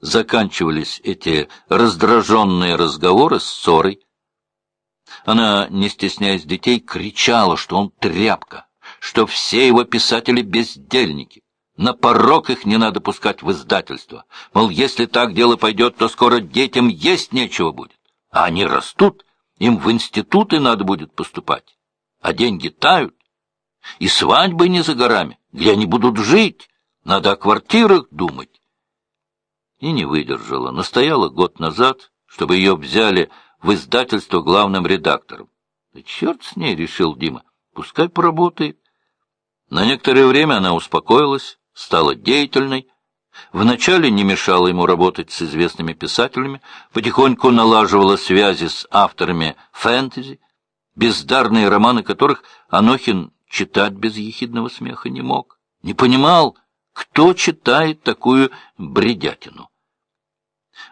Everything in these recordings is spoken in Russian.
заканчивались эти раздраженные разговоры ссорой. Она, не стесняясь детей, кричала, что он тряпка, что все его писатели бездельники. На порог их не надо пускать в издательство. Мол, если так дело пойдет, то скоро детям есть нечего будет. А они растут, им в институты надо будет поступать. А деньги тают. И свадьбы не за горами, где они будут жить. Надо о квартирах думать. И не выдержала. Настояла год назад, чтобы ее взяли в издательство главным редактором. Да черт с ней, решил Дима. Пускай поработает. На некоторое время она успокоилась, стала деятельной, вначале не мешала ему работать с известными писателями, потихоньку налаживала связи с авторами фэнтези, бездарные романы которых Анохин читать без ехидного смеха не мог, не понимал, кто читает такую бредятину.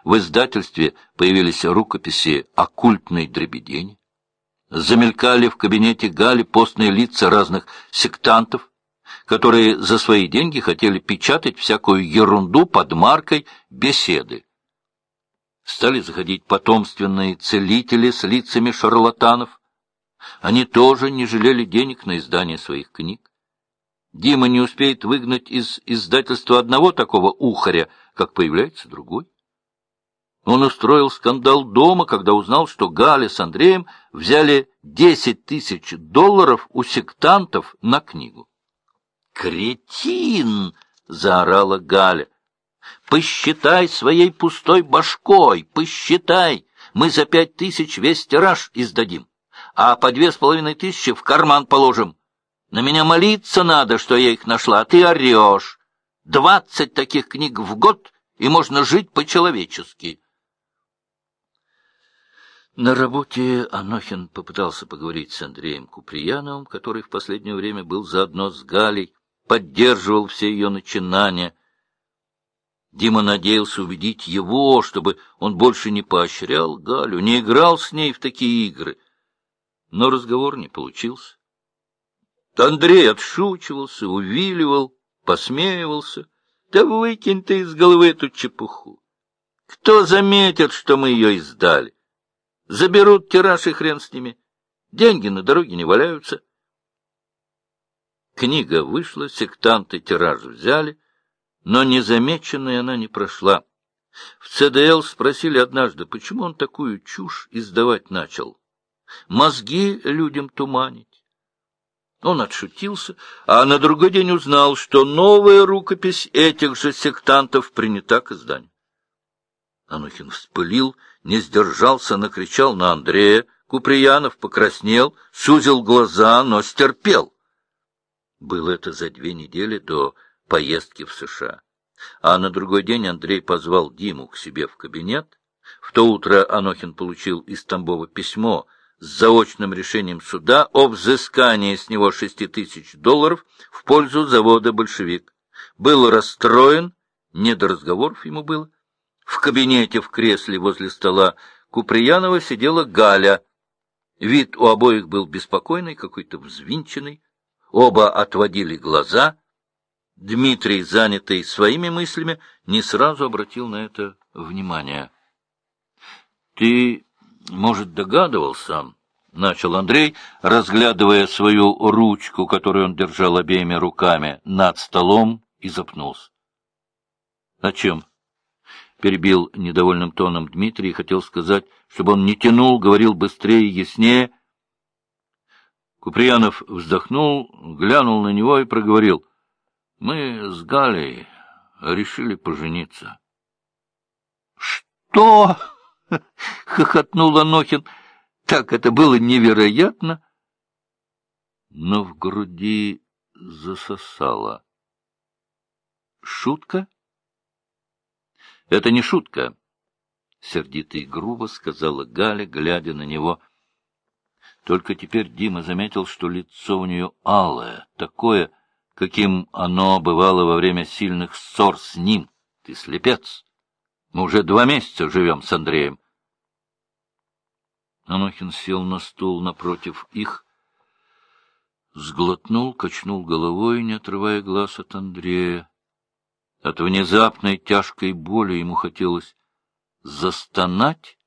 В издательстве появились рукописи оккультной дребедени, замелькали в кабинете Гали постные лица разных сектантов, которые за свои деньги хотели печатать всякую ерунду под маркой «беседы». Стали заходить потомственные целители с лицами шарлатанов. Они тоже не жалели денег на издание своих книг. Дима не успеет выгнать из издательства одного такого ухаря, как появляется другой. Он устроил скандал дома, когда узнал, что Галя с Андреем взяли десять тысяч долларов у сектантов на книгу. «Кретин!» — заорала Галя. «Посчитай своей пустой башкой, посчитай! Мы за пять тысяч весь тираж издадим, а по две с половиной тысячи в карман положим. На меня молиться надо, что я их нашла, а ты орешь. Двадцать таких книг в год, и можно жить по-человечески». На работе Анохин попытался поговорить с Андреем Куприяновым, который в последнее время был заодно с Галей, поддерживал все ее начинания. Дима надеялся убедить его, чтобы он больше не поощрял Галю, не играл с ней в такие игры. Но разговор не получился. Андрей отшучивался, увиливал, посмеивался. Да выкинь ты из головы эту чепуху. Кто заметит, что мы ее издали? Заберут тираж и хрен с ними. Деньги на дороге не валяются. Книга вышла, сектанты тираж взяли, но незамеченной она не прошла. В ЦДЛ спросили однажды, почему он такую чушь издавать начал. Мозги людям туманить. Он отшутился, а на другой день узнал, что новая рукопись этих же сектантов принята к изданию. Анухин вспылил, не сдержался, накричал на Андрея. Куприянов покраснел, сузил глаза, но стерпел. Было это за две недели до поездки в США. А на другой день Андрей позвал Диму к себе в кабинет. В то утро Анохин получил из Тамбова письмо с заочным решением суда о взыскании с него шести тысяч долларов в пользу завода «Большевик». Был расстроен, не до разговоров ему было. В кабинете в кресле возле стола Куприянова сидела Галя. Вид у обоих был беспокойный, какой-то взвинченный. Оба отводили глаза. Дмитрий, занятый своими мыслями, не сразу обратил на это внимание. — Ты, может, догадывался, — начал Андрей, разглядывая свою ручку, которую он держал обеими руками, над столом, и запнулся. — О чем? — перебил недовольным тоном Дмитрий и хотел сказать, чтобы он не тянул, говорил быстрее и яснее — Куприянов вздохнул, глянул на него и проговорил. — Мы с Галей решили пожениться. — Что? — хохотнул Анохин. Так это было невероятно. Но в груди засосало. — Шутка? — Это не шутка, — сердито и грубо сказала Галя, глядя на него. Только теперь Дима заметил, что лицо у нее алое, такое, каким оно бывало во время сильных ссор с ним. Ты слепец. Мы уже два месяца живем с Андреем. Анохин сел на стул напротив их, сглотнул, качнул головой, не отрывая глаз от Андрея. От внезапной тяжкой боли ему хотелось застонать